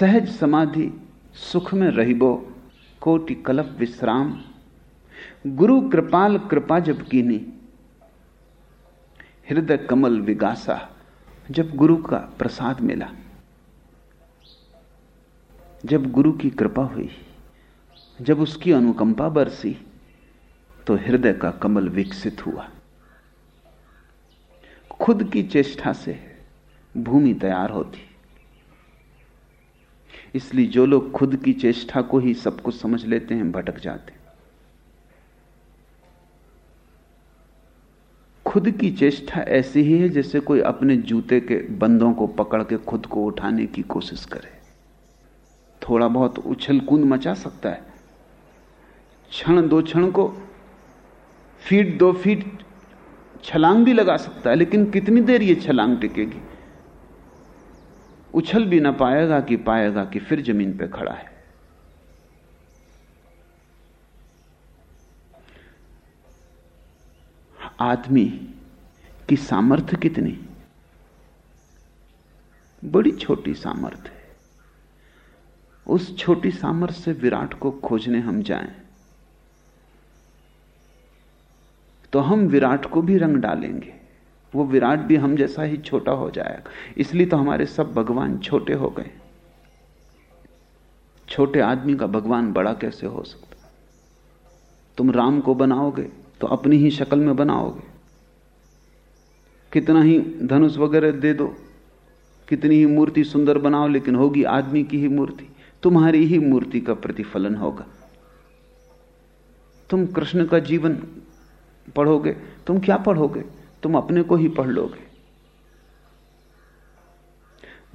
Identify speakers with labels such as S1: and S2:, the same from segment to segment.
S1: सहज समाधि सुख में रहिबो, कोटि कलप विश्राम। गुरु कृपाल कृपा जब कीनी, हृदय कमल विगासा जब गुरु का प्रसाद मिला। जब गुरु की कृपा हुई, जब उसकी अनुकंपा बरसी तो हृदय का कमल विकसित हुआ। खुद की चेष्टा से भूमि तैयार होती। इसलिए जो लोग खुद की चेष्टा को ही सब कुछ समझ लेते हैं, भटक जाते हैं। खुद की चेष्टा ऐसी ही है जैसे कोई अपने जूते के बंदों को पकड़ के खुद को उठाने की कोशिश करे। थोड़ा बहुत उछल कूद मचा सकता है। क्षण दो क्षण को, फीट दो फीट छलांग भी लगा सकता है, लेकिन कितनी देर ये छलांग टिकेगी? उछल भी ना पाएगा कि पाएगा कि फिर ज़मीन पे खड़ा है। आदमी की सामर्थ्य कितनी? बड़ी छोटी सामर्थ्य है। उस छोटी सामर्थ्य से विराट को खोजने हम जाएँ तो हम विराट को भी रंग डालेंगे। वो विराट भी हम जैसा ही छोटा हो जाएगा। इसलिए तो हमारे सब भगवान छोटे हो गए। छोटे आदमी का भगवान बड़ा कैसे हो सकता? तुम राम को बनाओगे तो अपनी ही शक्ल में बनाओगे। कितना ही धनुष वगैरह दे दो, कितनी ही मूर्ति सुंदर बनाओ, लेकिन होगी आदमी की ही मूर्ति। तुम्हारी ही मूर्ति का प्रतिफलन होगा। तुम कृष्ण का जीवन पढ़ोगे, तुम क्या पढ़ोगे? तुम अपने को ही पढ़ लोगे।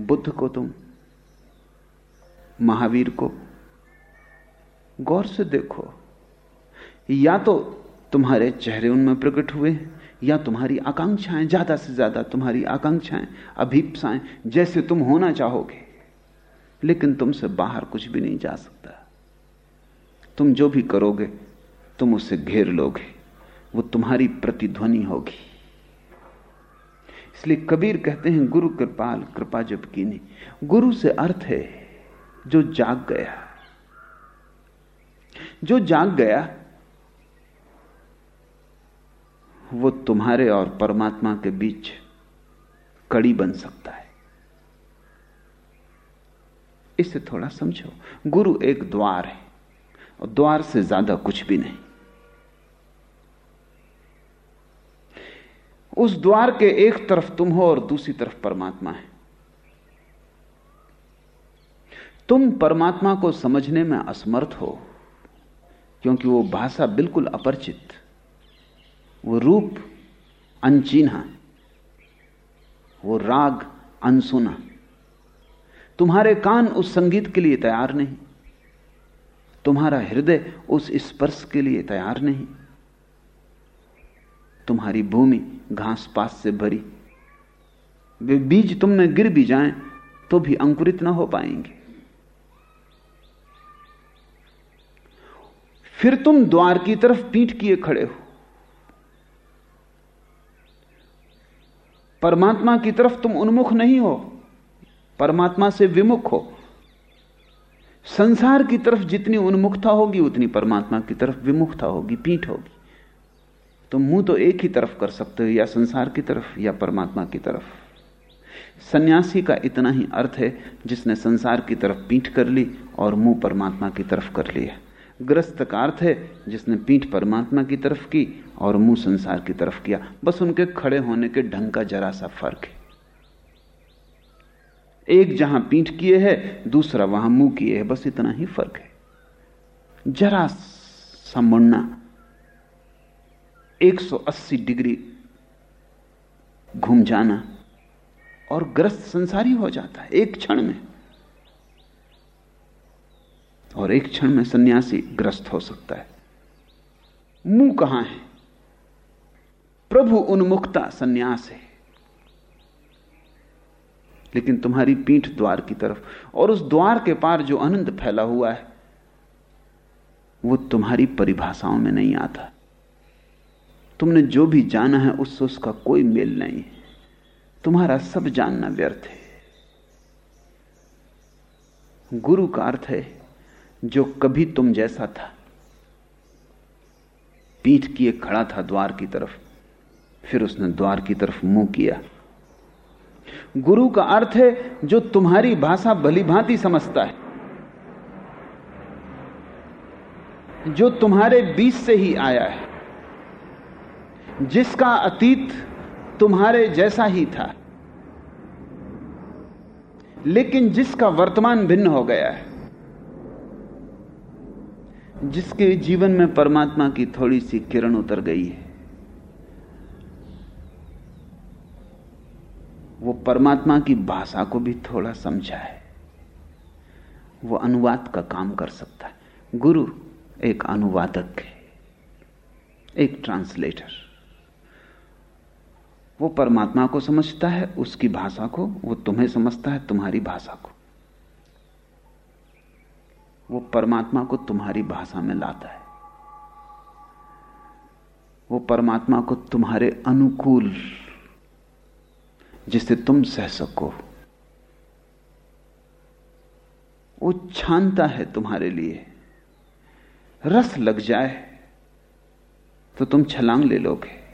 S1: बुद्ध को तुम, महावीर को गौर से देखो। या तो तुम्हारे चेहरे उनमें प्रकट हुए, या तुम्हारी आकांक्षाएँ, ज़्यादा से ज़्यादा तुम्हारी आकांक्षाएँ, अभीपसाएँ, जैसे तुम होना चाहोगे। लेकिन तुमसे बाहर कुछ भी नहीं जा सकता। तुम जो भी करोगे, तुम उसे घेर लोगे। वो तुम्हारी प्रतिध्वनि होगी। इसलिए कबीर कहते हैं, गुरु कृपाल, कृपा जब कीनी। गुरु से अर्थ है, जो जाग गया। जो जाग गया, वो तुम्हारे और परमात्मा के बीच कड़ी बन सकता है। इसे थोड़ा समझो। गुरु एक द्वार है, और द्वार से ज़्यादा कुछ भी नहीं। उस द्वार के एक तरफ़ तुम हो और दूसरी तरफ़ परमात्मा है। तुम परमात्मा को समझने में असमर्थ हो, क्योंकि वो भाषा बिल्कुल अपरिचित, वो रूप अनचिन्हा, वो राग अनसुना। तुम्हारे कान उस संगीत के लिए तैयार नहीं, तुम्हारा हृदय उस स्पर्श के लिए तैयार नहीं। तुम्हारी भूमि घास पास से भरी। वे बीज तुम में गिर भी जाएँ तो भी अंकुरित ना हो पाएँगे। फिर तुम द्वार की तरफ़ पीठ किए खड़े हो। परमात्मा की तरफ़ तुम उन्मुख नहीं हो, परमात्मा से विमुख हो। संसार की तरफ़ जितनी उन्मुखता होगी, उतनी परमात्मा की तरफ़ विमुखता होगी, पीठ होगी। तो मुँह तो एक ही तरफ़ कर सकते हो, या संसार की तरफ़, या परमात्मा की तरफ़। सन्यासी का इतना ही अर्थ है, जिसने संसार की तरफ़ पीठ कर ली और मुँह परमात्मा की तरफ़ कर लिया। ग्रस्त का अर्थ है, जिसने पीठ परमात्मा की तरफ़ की और मुँह संसार की तरफ़ किया। बस उनके खड़े होने के ढंग का जरा सा फ़र्क है। एक जहाँ पीठ किए है, दूसरा वहाँ मुँह किए है, बस इतना ही फ़र्क है। जरा सा मुड़ना 180 डिग्री घूम जाना और ग्रस्त संसारी हो जाता है एक क्षण में। और एक क्षण में सन्यासी ग्रस्त हो सकता है। मुँह कहाँ है? प्रभु उन्मुखता सन्यास है। लेकिन तुम्हारी पीठ द्वार की तरफ़ और उस द्वार के पार जो आनंद फैला हुआ है, वो तुम्हारी परिभाषाओं में नहीं आता। तुमने जो भी जाना है, उससे उसका कोई मेल नहीं है। तुम्हारा सब जानना व्यर्थ है। गुरु का अर्थ है, जो कभी तुम जैसा था, पीठ किए खड़ा था द्वार की तरफ़, फिर उसने द्वार की तरफ़ मुँह किया। गुरु का अर्थ है, जो तुम्हारी भाषा भली भांति समझता है, जो तुम्हारे बीच से ही आया है। जिसका अतीत तुम्हारे जैसा ही था। लेकिन जिसका वर्तमान भिन्न हो गया है, जिसके जीवन में परमात्मा की थोड़ी सी किरण उतर गई है, वो परमात्मा की भाषा को भी थोड़ा समझा है। वो अनुवाद का काम कर सकता है। गुरु एक अनुवादक है, एक ट्रांसलेटर। वो परमात्मा को समझता है, उसकी भाषा को, वो तुम्हें समझता है, तुम्हारी भाषा को। वो परमात्मा को तुम्हारी भाषा में लाता है। वो परमात्मा को तुम्हारे अनुकूल जिसे तुम सह सको। वो छानता है तुम्हारे लिए। रस लग जाए तो तुम छलांग ले लोगे।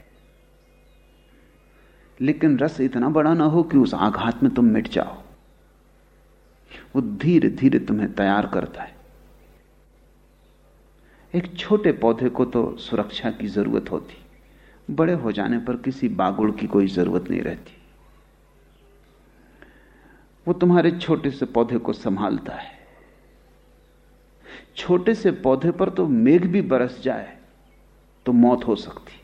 S1: लेकिन रस इतना बड़ा ना हो कि उस आघात में तुम मिट जाओ। वो धीरे धीरे तुम्हें तैयार करता है। एक छोटे पौधे को तो सुरक्षा की ज़रूरत होती। बड़े हो जाने पर किसी बागुड़ की कोई ज़रूरत नहीं रहती। वो तुम्हारे छोटे से पौधे को संभालता है। छोटे से पौधे पर तो मेघ भी बरस जाए तो मौत हो सकती।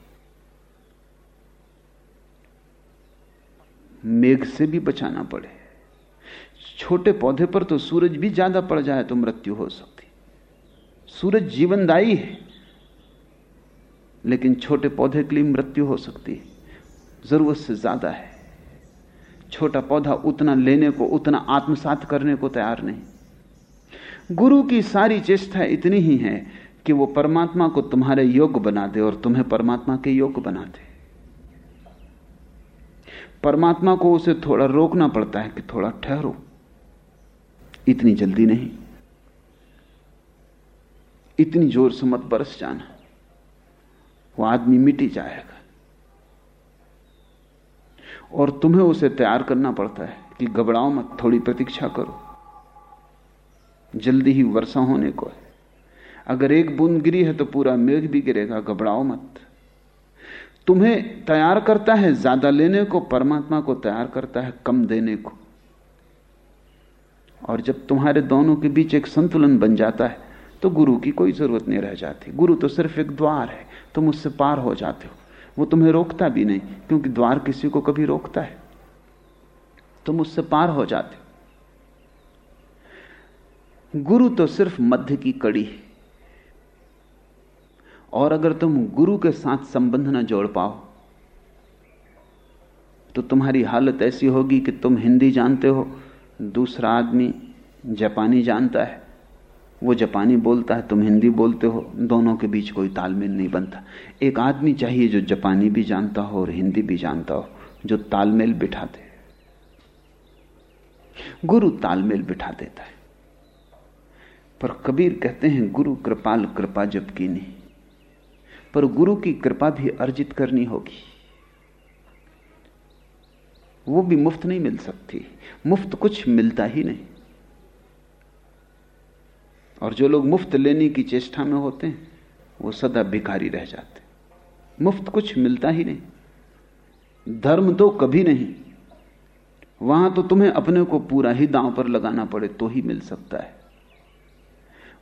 S1: मेघ से भी बचाना पड़े। छोटे पौधे पर तो सूरज भी ज़्यादा पड़ जाए तो मृत्यु हो सकती। सूरज जीवनदायी है, लेकिन छोटे पौधे के लिए मृत्यु हो सकती है। ज़रूरत से ज़्यादा है। छोटा पौधा उतना लेने को, उतना आत्मसात करने को तैयार नहीं। गुरु की सारी चेष्टा इतनी ही है कि वो परमात्मा को तुम्हारे योग्य बना दे और तुम्हें परमात्मा के योग्य बना दे। परमात्मा को उसे थोड़ा रोकना पड़ता है कि थोड़ा ठहरो। इतनी जल्दी नहीं। इतनी ज़ोर से मत बरस जाना। वो आदमी मिटी जाएगा। और तुम्हें उसे तैयार करना पड़ता है कि घबराओ मत, थोड़ी प्रतीक्षा करो। जल्दी ही वर्षा होने को है। अगर एक बूंद गिरी है तो पूरा मेघ भी गिरेगा, घबराओ मत। तुम्हें तैयार करता है, ज़्यादा लेने को, परमात्मा को तैयार करता है, कम देने को। और जब तुम्हारे दोनों के बीच एक संतुलन बन जाता है तो गुरु की कोई ज़रूरत नहीं रह जाती। गुरु तो सिर्फ़ एक द्वार है, तुम उससे पार हो जाते हो। वो तुम्हें रोकता भी नहीं, क्योंकि द्वार किसी को कभी रोकता है। तुम उससे पार हो जाते हो। गुरु तो सिर्फ़ मध्य की कड़ी है। और अगर तुम गुरु के साथ संबंध ना जोड़ पाओ तो तुम्हारी हालत ऐसी होगी कि तुम हिंदी जानते हो, दूसरा आदमी जापानी जानता है। वो जापानी बोलता है, तुम हिंदी बोलते हो, दोनों के बीच कोई तालमेल नहीं बनता। एक आदमी चाहिए जो जापानी भी जानता हो और हिंदी भी जानता हो, जो तालमेल बिठा दे। गुरु तालमेल बिठा देता है। पर कबीर कहते हैं, गुरु कृपाल, कृपा जब की नहीं। पर गुरु की कृपा भी अर्जित करनी होगी। वो भी मुफ़्त नहीं मिल सकती। मुफ़्त कुछ मिलता ही नहीं। और जो लोग मुफ़्त लेने की चेष्टा में होते हैं, वो सदा भिखारी रह जाते मुफ़्त कुछ मिलता ही नहीं। धर्म तो कभी नहीं। वहाँ तो तुम्हें अपने को पूरा ही दांव पर लगाना पड़े तो ही मिल सकता है।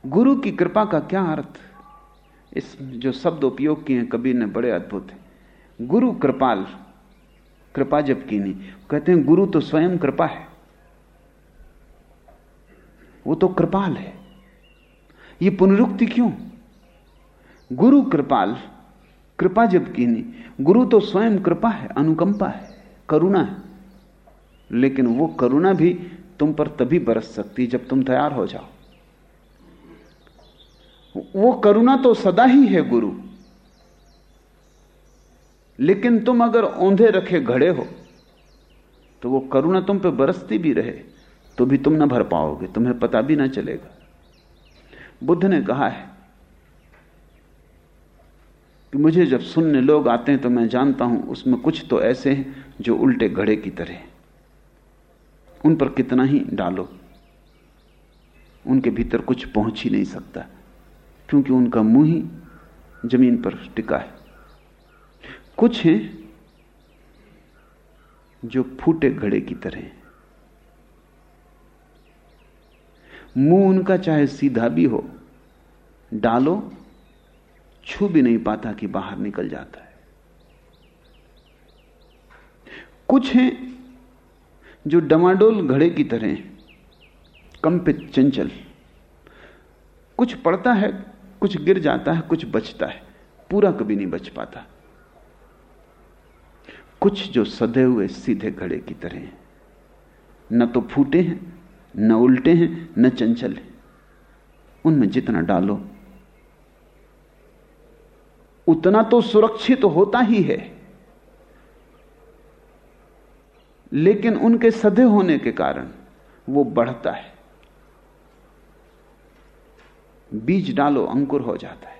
S1: गुरु की कृपा का क्या अर्थ? इस जो शब्द उपयोग किए हैं, कबीर ने बड़े अद्भुत है। गुरु कृपाल, कृपा जब की नहीं। कहते हैं, गुरु तो स्वयं कृपा है। वो तो कृपाल है। ये पुनरुक्ति क्यों? गुरु कृपाल, कृपा जब की नहीं। गुरु तो स्वयं कृपा है, अनुकंपा है, करुणा है। लेकिन वो करुणा भी तुम पर तभी बरस सकती जब तुम तैयार हो जाओ। वो करुणा तो सदा ही है, गुरु। लेकिन तुम अगर औंधे रखे घड़े हो तो वो करुणा तुम पे बरसती भी रहे तो भी तुम ना भर पाओगे, तुम्हें पता भी ना चलेगा। बुद्ध ने कहा है कि मुझे जब सुनने लोग आते हैं तो मैं जानता हूँ उसमें कुछ तो ऐसे हैं जो उल्टे घड़े की तरह उन पर कितना ही डालो, उनके भीतर कुछ पहुँच ही नहीं सकता। क्योंकि उनका मुँह ही ज़मीन पर टिका है। कुछ हैं जो फूटे घड़े की तरह मुँह उनका चाहे सीधा भी हो, डालो, छू भी नहीं पाता कि बाहर निकल जाता है। कुछ हैं जो डमाडोल घड़े की तरह कंपित चंचल। कुछ पड़ता है कुछ गिर जाता है, कुछ बचता है। पूरा कभी नहीं बच पाता। कुछ जो सदे हुए सीधे घड़े की तरह हैं। न तो फूटे हैं, न उल्टे हैं, न चंचल हैं। उनमें जितना डालो, उतना तो सुरक्षित तो होता ही है। लेकिन उनके सधे होने के कारण वो बढ़ता है। बीज डालो, अंकुर हो जाता है।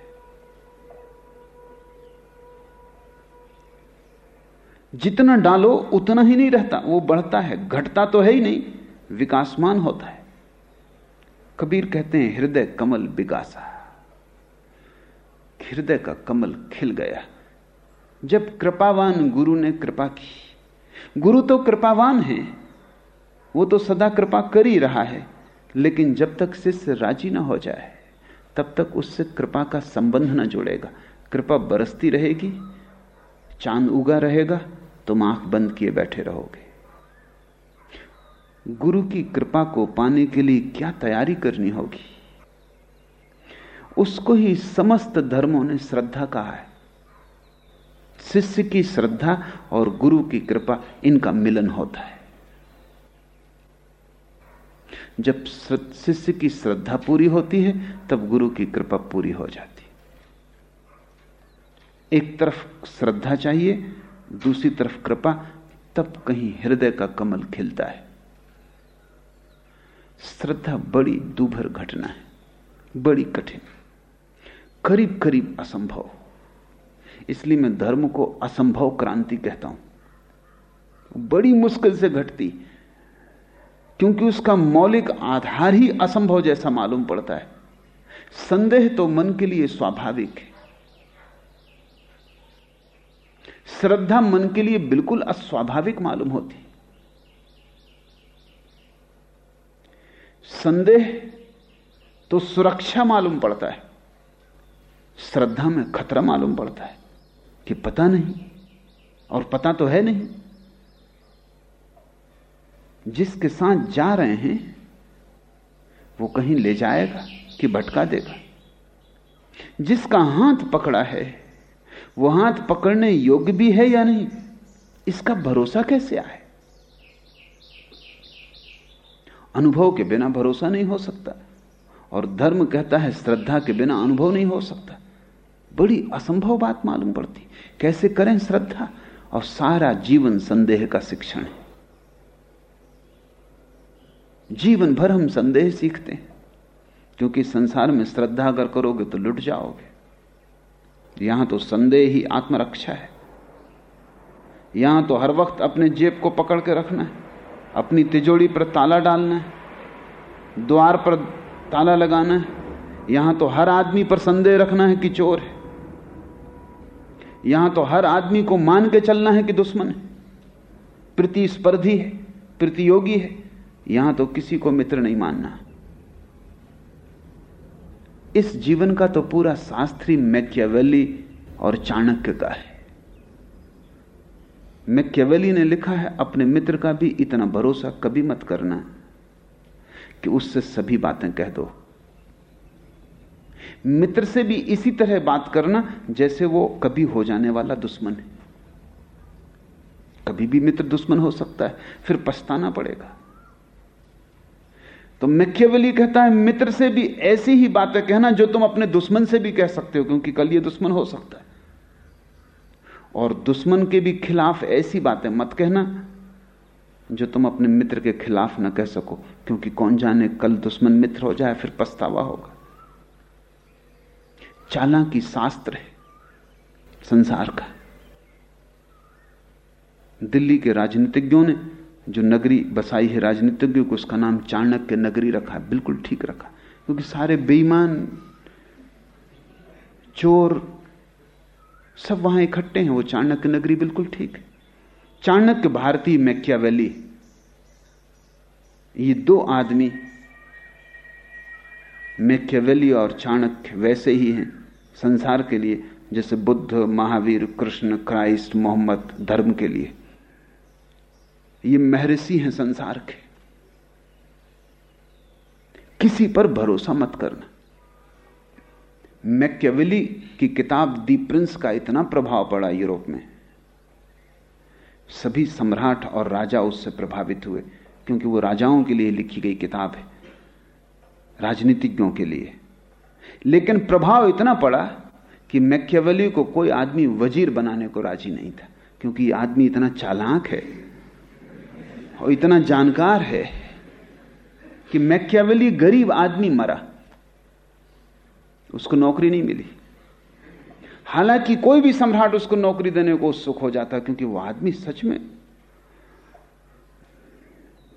S1: जितना डालो, उतना ही नहीं रहता, वो बढ़ता है, घटता तो है ही नहीं, विकासमान होता है। कबीर कहते हैं, हृदय कमल विकासा हृदय का कमल खिल गया। जब कृपावान गुरु ने कृपा की, गुरु तो कृपावान है, वो तो सदा कृपा कर ही रहा है, लेकिन जब तक शिष्य राज़ी ना हो जाए तब तक उससे कृपा का संबंध ना जुड़ेगा। कृपा बरसती रहेगी, चाँद उगा रहेगा, तुम आँख बंद किए बैठे रहोगे। गुरु की कृपा को पाने के लिए क्या तैयारी करनी होगी? उसको ही समस्त धर्मों ने श्रद्धा कहा है। शिष्य की श्रद्धा और गुरु की कृपा इनका मिलन होता है। जब शिष्य की श्रद्धा पूरी होती है, तब गुरु की कृपा पूरी हो जाती है। एक तरफ़ श्रद्धा चाहिए, दूसरी तरफ़ कृपा, तब कहीं हृदय का कमल खिलता है। श्रद्धा बड़ी दुभर घटना है, बड़ी कठिन करीब करीब असंभव। इसलिए मैं धर्म को असंभव क्रांति कहता हूँ। बड़ी मुश्किल से घटती क्योंकि उसका मौलिक आधार ही असंभव जैसा मालूम पड़ता है। संदेह तो मन के लिए स्वाभाविक है। श्रद्धा मन के लिए बिल्कुल अस्वाभाविक मालूम होती। संदेह तो सुरक्षा मालूम पड़ता है। श्रद्धा में खतरा मालूम पड़ता है कि पता नहीं, और पता तो है नहीं। जिसके साथ जा रहे हैं, वो कहीं ले जाएगा कि भटका देगा। जिसका हाथ पकड़ा है, वो हाथ पकड़ने योग्य भी है या नहीं, इसका भरोसा कैसे आए? अनुभव के बिना भरोसा नहीं हो सकता, और धर्म कहता है श्रद्धा के बिना अनुभव नहीं हो सकता। बड़ी असंभव बात मालूम पड़ती, कैसे करें श्रद्धा? और सारा जीवन संदेह का शिक्षण है। जीवन भर हम संदेह सीखते हैं। क्योंकि संसार में श्रद्धा अगर करोगे तो लुट जाओगे। यहाँ तो संदेह ही आत्मरक्षा है। यहाँ तो हर वक्त अपने जेब को पकड़ के रखना है। अपनी तिजोड़ी पर ताला डालना है। द्वार पर ताला लगाना है। यहाँ तो हर आदमी पर संदेह रखना है कि चोर है। यहाँ तो हर आदमी को मान के चलना है कि दुश्मन है। प्रतिस्पर्धी है, प्रतियोगी है। यहाँ तो किसी को मित्र नहीं मानना। इस जीवन का तो पूरा शास्त्री मैक्यावेली और चाणक्य का है। मैक्यावेली ने लिखा है, अपने मित्र का भी इतना भरोसा कभी मत करना कि उससे सभी बातें कह दो। मित्र से भी इसी तरह बात करना जैसे वो कभी हो जाने वाला दुश्मन है। कभी भी मित्र दुश्मन हो सकता है, फिर पछताना पड़ेगा। तो मैक्यावेली कहता है, मित्र से भी ऐसी ही बातें कहना जो तुम अपने दुश्मन से भी कह सकते हो, क्योंकि कल ये दुश्मन हो सकता है। और दुश्मन के भी खिलाफ ऐसी बातें मत कहना जो तुम अपने मित्र के खिलाफ ना कह सको, क्योंकि कौन जाने कल दुश्मन मित्र हो जाए, फिर पछतावा होगा। चालाकी शास्त्र है, संसार का। दिल्ली के राजनीतिज्ञों ने जो नगरी बसाई है राजनीतिज्ञों को, उसका नाम चाणक्य नगरी रखा बिल्कुल ठीक रखा क्योंकि सारे बेईमान, चोर, सब वहाँ इकट्ठे हैं, वो चाणक्य नगरी बिल्कुल ठीक है। चाणक्य भारतीय मैक्यावेली ये दो आदमी मैक्यावेली और चाणक्य वैसे ही हैं संसार के लिए, जैसे बुद्ध, महावीर, कृष्ण, क्राइस्ट, मोहम्मद, धर्म के लिए। ये महर्षि हैं संसार के। किसी पर भरोसा मत करना। मैक्यावेली की किताब दी प्रिंस का इतना प्रभाव पड़ा यूरोप में। सभी सम्राट और राजा उससे प्रभावित हुए, क्योंकि वो राजाओं के लिए लिखी गई किताब है, राजनीतिज्ञों के लिए। लेकिन प्रभाव इतना पड़ा कि मैक्यावली को कोई आदमी वज़ीर बनाने को राज़ी नहीं था, क्योंकि आदमी इतना चालाक है। और इतना जानकार है कि मैक्यावली गरीब आदमी मरा। उसको नौकरी नहीं मिली। हालाँकि कोई भी सम्राट उसको नौकरी देने को उत्सुक हो जाता क्योंकि वो आदमी सच में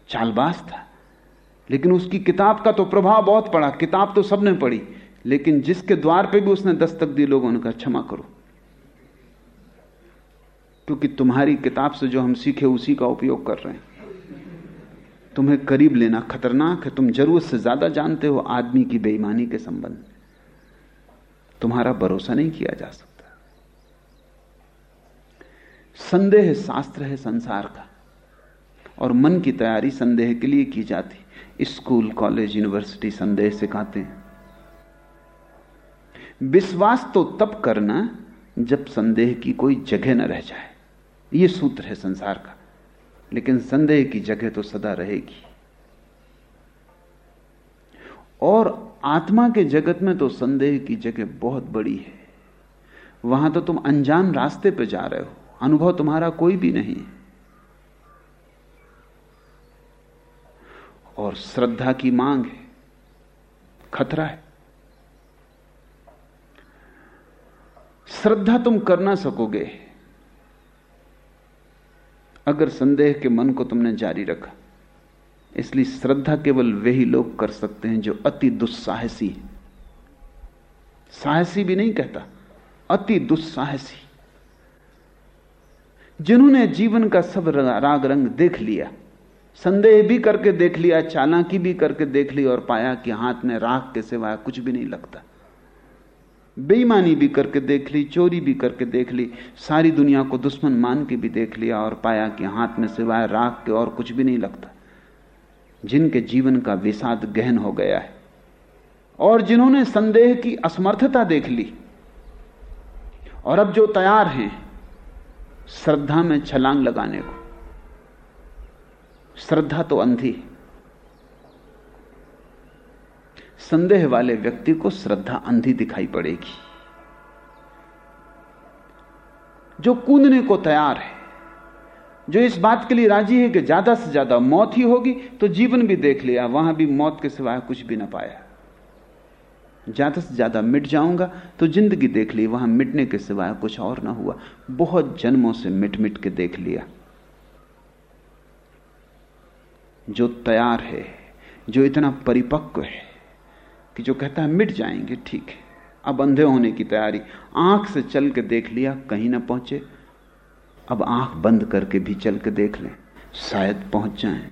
S1: चालबाज था। लेकिन उसकी किताब का तो प्रभाव बहुत पड़ा। किताब तो सबने पढ़ी, लेकिन जिसके द्वार पे भी उसने दस्तक दी, लोगों ने कहा क्षमा करो। क्योंकि तुम्हारी किताब से जो हम सीखे, उसी का उपयोग कर रहे हैं। तुम्हें करीब लेना खतरनाक है। तुम ज़रूरत से ज़्यादा जानते हो आदमी की बेईमानी के संबंध में। तुम्हारा भरोसा नहीं किया जा सकता। संदेह शास्त्र है संसार का, और मन की तैयारी संदेह के लिए की जाती। स्कूल, कॉलेज, यूनिवर्सिटी संदेह सिखाते हैं। विश्वास तो तब करना जब संदेह की कोई जगह न रह जाए। यह सूत्र है संसार का। लेकिन संदेह की जगह तो सदा रहेगी। और आत्मा के जगत में तो संदेह की जगह बहुत बड़ी है। वहाँ तो तुम अनजान रास्ते पर जा रहे हो। अनुभव तुम्हारा कोई भी नहीं और श्रद्धा की मांग है। खतरा है। श्रद्धा तुम कर ना सकोगे। अगर संदेह के मन को तुमने जारी रखा, इसलिए श्रद्धा केवल वे ही लोग कर सकते हैं जो अति दुस्साहसी है। साहसी भी नहीं कहता, अति दुस्साहसी। जिन्होंने जीवन का सब राग रंग देख लिया, संदेह भी करके देख लिया, चालाकी भी करके देख ली और पाया कि हाथ में राख के सिवाय कुछ भी नहीं लगता। बेईमानी भी करके देख ली, चोरी भी करके देख ली, सारी दुनिया को दुश्मन मान के भी देख लिया और पाया कि हाथ में सिवाय राख के और कुछ भी नहीं लगता। जिनके जीवन का विषाद गहन हो गया है और जिन्होंने संदेह की असमर्थता देख ली और अब जो तैयार हैं, श्रद्धा में छलांग लगाने को। श्रद्धा तो अंधी संदेह वाले व्यक्ति को श्रद्धा अंधी दिखाई पड़ेगी। जो कूदने को तैयार है, जो इस बात के लिए राज़ी है कि ज़्यादा से ज़्यादा मौत ही होगी तो जीवन भी देख लिया, वहाँ भी मौत के सिवाय कुछ भी ना पाया। ज़्यादा से ज़्यादा मिट जाऊँगा तो ज़िंदगी देख ली, वहाँ मिटने के सिवाय कुछ और ना हुआ। बहुत जन्मों से मिट मिट के देख लिया। जो तैयार है, जो इतना परिपक्व है कि जो कहता है, मिट जाएँगे, ठीक है। अब अंधे होने की तैयारी। आँख से चल के देख लिया, कहीं ना पहुँचे। अब आँख बंद करके भी चल के देख लें, शायद पहुँच जाए।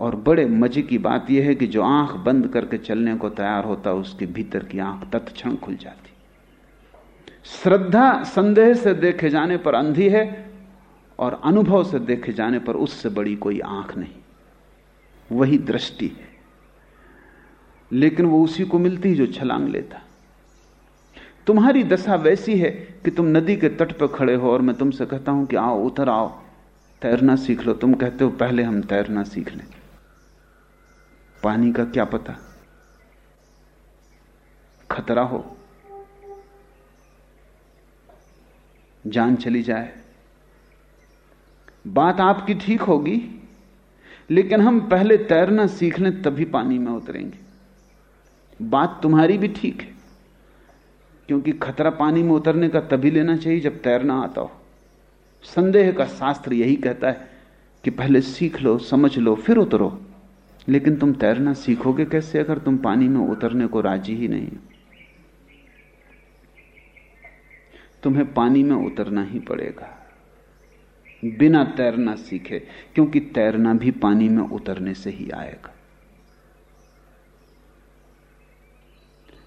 S1: और बड़े मज़े की बात यह है कि जो आँख बंद करके चलने को तैयार होता, उसके भीतर की आँख तत्क्षण खुल जाती। श्रद्धा संदेह से देखे जाने पर अंधी है, और अनुभव से देखे जाने पर उससे बड़ी कोई आँख नहीं। वही दृष्टि है। लेकिन वो उसी को मिलती जो छलांग लेता। तुम्हारी दशा वैसी है कि तुम नदी के तट पर खड़े हो और मैं तुमसे कहता हूँ कि आओ, उतर आओ। तैरना सीख लो। तुम कहते हो, पहले हम तैरना सीख लें। पानी का क्या पता? खतरा हो। जान चली जाए। बात आपकी ठीक होगी। लेकिन हम पहले तैरना सीख लें तभी पानी में उतरेंगे। बात तुम्हारी भी ठीक है, क्योंकि खतरा पानी में उतरने का तभी लेना चाहिए जब तैरना आता हो। संदेह का शास्त्र यही कहता है कि पहले सीख लो, समझ लो, फिर उतरो। लेकिन तुम तैरना सीखोगे कैसे अगर तुम पानी में उतरने को राज़ी ही नहीं हो? तुम्हें पानी में उतरना ही पड़ेगा। बिना तैरना सीखे, क्योंकि तैरना भी पानी में उतरने से ही आएगा।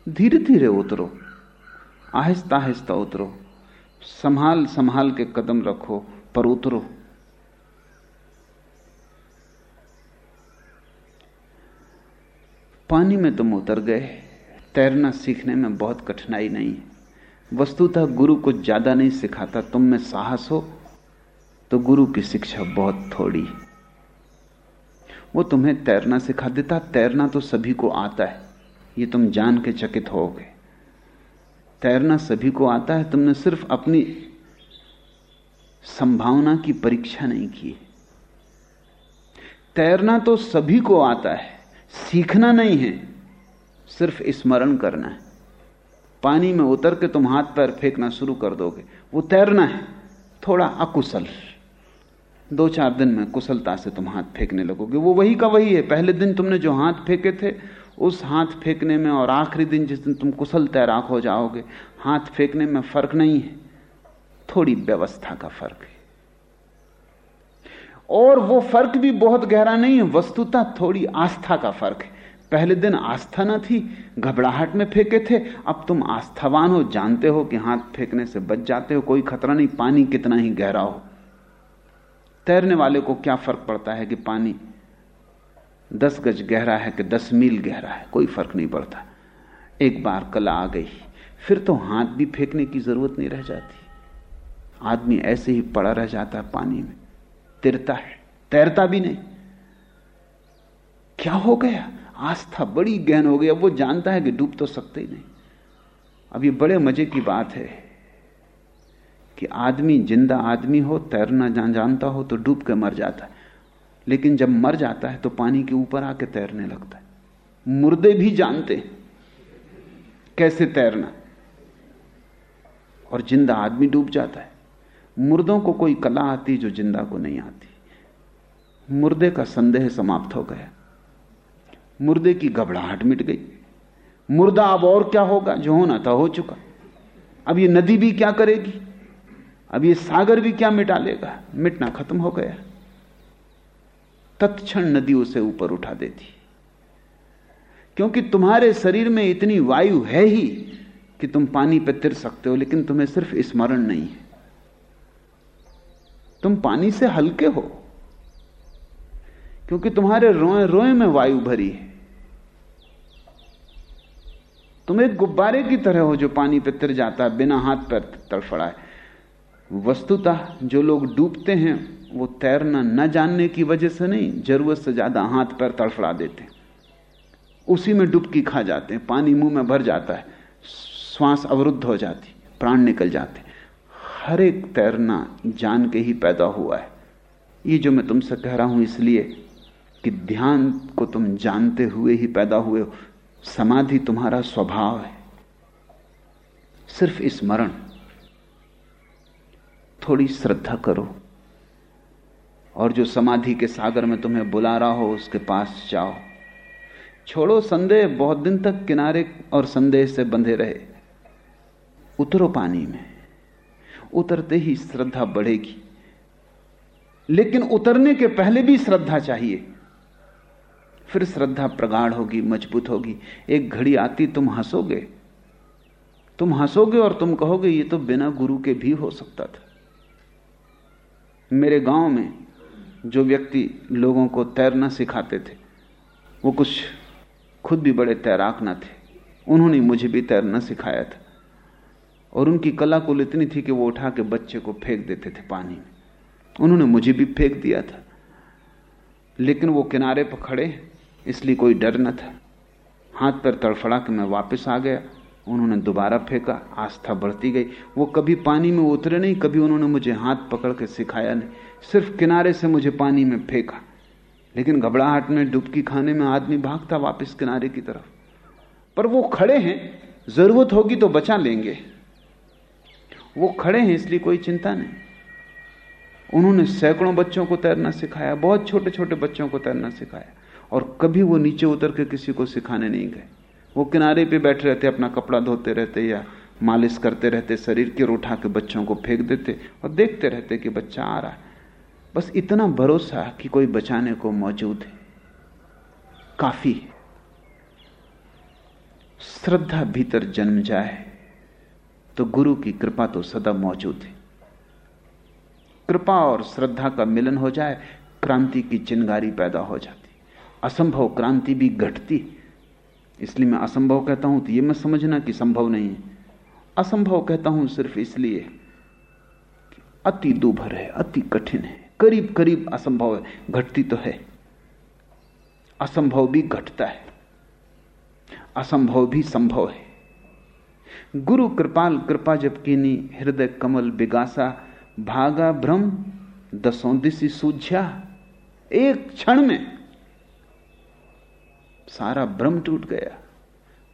S1: धीरे धीरे उतरो आहिस्ता आहिस्ता उतरो संभाल संभाल के कदम रखो, पर उतरो। पानी में तुम उतर गए, तैरना सीखने में बहुत कठिनाई नहीं। है वस्तुतः गुरु कुछ ज़्यादा नहीं सिखाता, तुम में साहस हो तो गुरु की शिक्षा बहुत थोड़ी। है वो तुम्हें तैरना सिखा देता, तैरना तो सभी को आता है। ये तुम जान के चकित होगे। तैरना सभी को आता है, तुमने सिर्फ़ अपनी संभावना की परीक्षा नहीं की। तैरना तो सभी को आता है, सीखना नहीं है, सिर्फ़ स्मरण करना है। पानी में उतर के तुम हाथ पैर फेंकना शुरू कर दोगे। वो तैरना है, थोड़ा अकुशल। दो चार दिन में कुशलता से तुम हाथ फेंकने लगोगे। वो वही का वही है। पहले दिन तुमने जो हाथ फेंके थे, उस हाथ फेंकने में और आखिरी दिन जिस दिन तुम कुशल तैराक हो जाओगे, हाथ फेंकने में फ़र्क नहीं है। थोड़ी व्यवस्था का फ़र्क है। और वो फ़र्क भी बहुत गहरा नहीं है, वस्तुता थोड़ी आस्था का फ़र्क है। पहले दिन आस्था ना थी, घबराहट में फेंके थे, अब तुम आस्थावान हो, जानते हो कि हाथ फेंकने से बच जाते हो, कोई खतरा नहीं, पानी कितना ही गहरा हो। तैरने वाले को क्या फ़र्क पड़ता है कि पानी दस गज गहरा है कि दस मील गहरा है? कोई फ़र्क नहीं पड़ता। एक बार कला आ गई। फिर तो हाथ भी फेंकने की ज़रूरत नहीं रह जाती। आदमी ऐसे ही पड़ा रह जाता है पानी में। तिरता है। तैरता भी नहीं। क्या हो गया? आस्था बड़ी गहन हो गई। अब वो जानता है कि डूब तो सकते ही नहीं। अब ये बड़े मज़े की बात है। कि आदमी, ज़िंदा आदमी हो, तैरना जान जानता हो तो डूब के मर जाता है। लेकिन जब मर जाता है तो पानी के ऊपर आके तैरने लगता है। मुर्दे भी जानते हैं कैसे तैरना। और ज़िंदा आदमी डूब जाता है। मुर्दों को कोई कला आती जो ज़िंदा को नहीं आती। मुर्दे का संदेह समाप्त हो गया। मुर्दे की घबराहट मिट गई। मुर्दा अब और क्या होगा? जो होना था हो चुका। अब ये नदी भी क्या करेगी? अब ये सागर भी क्या मिटा लेगा? मिटना खत्म हो गया। तत्क्षण नदी उसे ऊपर उठा देती। क्योंकि तुम्हारे शरीर में इतनी वायु है ही कि तुम पानी पर तिर सकते हो, लेकिन तुम्हें सिर्फ़ स्मरण नहीं है। तुम पानी से हल्के हो, क्योंकि तुम्हारे रोए रोए में वायु भरी है। तुम एक गुब्बारे की तरह हो जो पानी पर तिर जाता है, बिना हाथ पर तड़फड़ाए वस्तुतः जो लोग डूबते हैं, वो तैरना न जानने की वजह से नहीं, ज़रूरत से ज़्यादा हाथ पैर तड़फड़ा देते उसी में डुबकी खा जाते हैं, पानी मुँह में भर जाता है, श्वास अवरुद्ध हो जाती प्राण निकल जाते हर एक तैरना जान के ही पैदा हुआ है। ये जो मैं तुमसे कह रहा हूँ इसलिए कि ध्यान को तुम जानते हुए ही पैदा हुए हो, समाधि तुम्हारा स्वभाव है। सिर्फ़ स्मरण। थोड़ी श्रद्धा करो। और जो समाधि के सागर में तुम्हें बुला रहा हो, उसके पास जाओ। छोड़ो संदेह, बहुत दिन तक किनारे और संदेह से बंधे रहे। उतरो पानी में। उतरते ही श्रद्धा बढ़ेगी। लेकिन उतरने के पहले भी श्रद्धा चाहिए। फिर श्रद्धा प्रगाढ़ होगी, मज़बूत होगी। एक घड़ी आती, तुम हंसोगे। तुम हंसोगे और तुम कहोगे, ये तो बिना गुरु के भी हो सकता था। मेरे गाँव में जो व्यक्ति लोगों को तैरना सिखाते थे, वो कुछ खुद भी बड़े तैराक ना थे। उन्होंने मुझे भी तैरना सिखाया था। और उनकी कला कुल इतनी थी कि वो उठा के बच्चे को फेंक देते थे पानी में। उन्होंने मुझे भी फेंक दिया था। लेकिन वो किनारे पर खड़े, इसलिए कोई डर न था। हाथ पर तड़फड़ा के मैं वापस आ गया। उन्होंने दोबारा फेंका, आस्था बढ़ती गई। वो कभी पानी में उतरे नहीं, कभी उन्होंने मुझे हाथ पकड़ के सिखाया नहीं। सिर्फ़ किनारे से मुझे पानी में फेंका। लेकिन घबराहट में डुबकी खाने में आदमी भागता वापस किनारे की तरफ़। पर वो खड़े हैं, ज़रूरत होगी तो बचा लेंगे। वो खड़े हैं, इसलिए कोई चिंता नहीं। उन्होंने सैकड़ों बच्चों को तैरना सिखाया, बहुत छोटे छोटे बच्चों को तैरना सिखाया। और कभी वो नीचे उतर के किसी को सिखाने नहीं गए। वो किनारे पे बैठे रहते, अपना कपड़ा धोते रहते या मालिश करते रहते, शरीर के उठा के बच्चों को फेंक देते और देखते रहते कि बच्चा आ रहा है। बस इतना भरोसा कि कोई बचाने को मौजूद है। काफ़ी है। श्रद्धा भीतर जन्म जाए तो गुरु की कृपा तो सदा मौजूद है। कृपा और श्रद्धा का मिलन हो जाए, क्रांति की चिंगारी पैदा हो जाती। असंभव क्रांति भी घटती इसलिए मैं असंभव कहता हूँ तो यह मैं समझना कि संभव नहीं है। असंभव कहता हूँ सिर्फ़ इसलिए अति दुभर है, अति कठिन है करीब करीब असंभव है, घटती तो है। असंभव भी घटता है, असंभव भी संभव है। गुरु कृपाल कृपा जब कीनी, हृदय कमल बिगासा, भागा भ्रम दसों दिशी सूझा एक क्षण में सारा भ्रम टूट गया।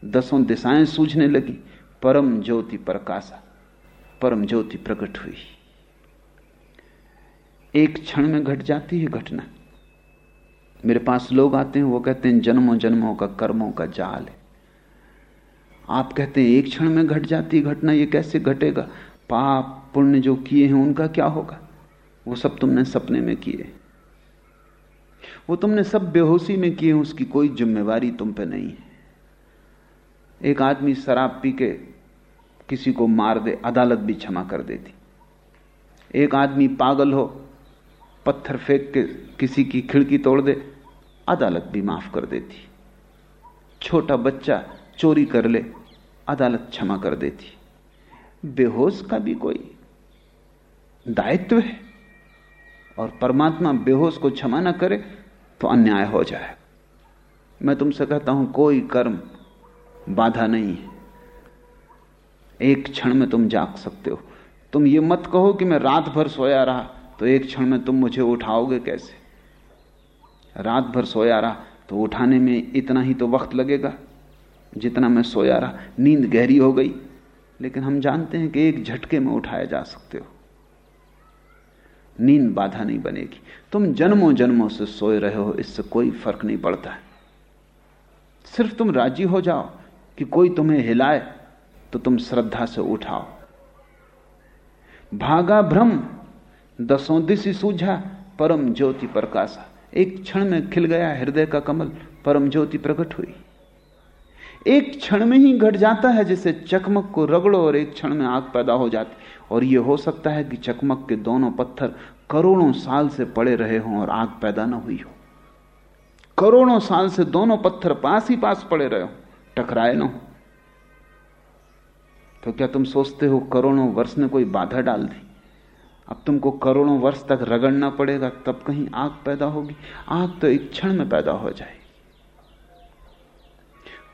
S1: दसों दिशाएँ सूझने लगी। परम ज्योति प्रकाशा, परम ज्योति प्रकट हुई। एक क्षण में घट जाती है घटना। मेरे पास लोग आते हैं, वो कहते हैं, जन्मों जन्मों का, कर्मों का जाल है। आप कहते हैं, एक क्षण में घट जाती घटना, ये कैसे घटेगा? पाप, पुण्य जो किए हैं, उनका क्या होगा? वो सब तुमने सपने में किए वो तुमने सब बेहोशी में किए उसकी कोई जिम्मेवारी तुम पे नहीं है। एक आदमी शराब पी के किसी को मार दे, अदालत भी क्षमा कर देती। एक आदमी पागल हो, पत्थर फेंक के किसी की खिड़की तोड़ दे, अदालत भी माफ़ कर देती। छोटा बच्चा चोरी कर ले, अदालत क्षमा कर देती। बेहोश का भी कोई दायित्व है। और परमात्मा बेहोश को क्षमा ना करे तो अन्याय हो जाए। मैं तुमसे कहता हूँ, कोई कर्म बाधा नहीं है। एक क्षण में तुम जाग सकते हो। तुम ये मत कहो कि मैं रात भर सोया रहा तो एक क्षण में तुम मुझे उठाओगे कैसे? रात भर सोया रहा तो उठाने में इतना ही तो वक्त लगेगा जितना मैं सोया रहा। नींद गहरी हो गई, लेकिन हम जानते हैं कि एक झटके में उठाया जा सकते हो। नींद बाधा नहीं बनेगी। तुम जन्मों जन्मों से सोए रहे हो, इससे कोई फ़र्क नहीं पड़ता। है सिर्फ़ तुम राज़ी हो जाओ कि कोई तुम्हें हिलाए तो तुम श्रद्धा से उठाओ। भागा भ्रम, दसों दिशी सूझा, परम ज्योति प्रकाशा। एक क्षण में खिल गया हृदय का कमल, परम ज्योति प्रकट हुई। एक क्षण में ही घट जाता है जैसे चकमक को रगड़ो और एक क्षण में आग पैदा हो जाती। और यह हो सकता है कि चकमक के दोनों पत्थर करोड़ों साल से पड़े रहे हों और आग पैदा ना हुई हो। करोड़ों साल से दोनों पत्थर पास ही पास पड़े रहे हो, टकराए ना हो। तो क्या तुम सोचते हो करोड़ों वर्ष ने कोई बाधा डाल दी? अब तुमको करोड़ों वर्ष तक रगड़ना पड़ेगा, तब कहीं आग पैदा होगी। आग तो एक क्षण में पैदा हो जाएगी।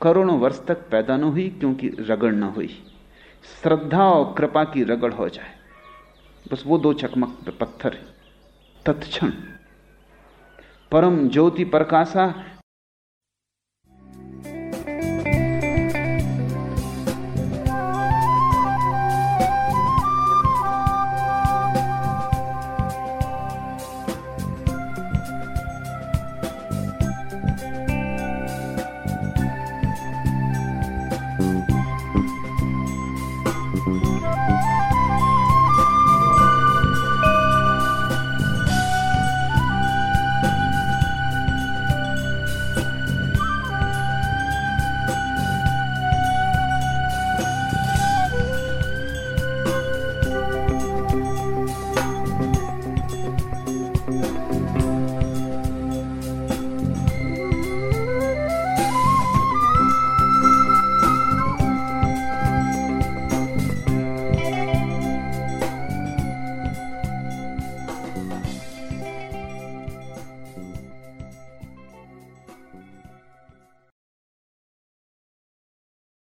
S1: करोड़ों वर्ष तक पैदा न हुई क्योंकि रगड़ न हुई। श्रद्धा और कृपा की रगड़ हो जाए। बस वो दो चकमक पत्थर तत्क्षण। परम ज्योति प्रकाशा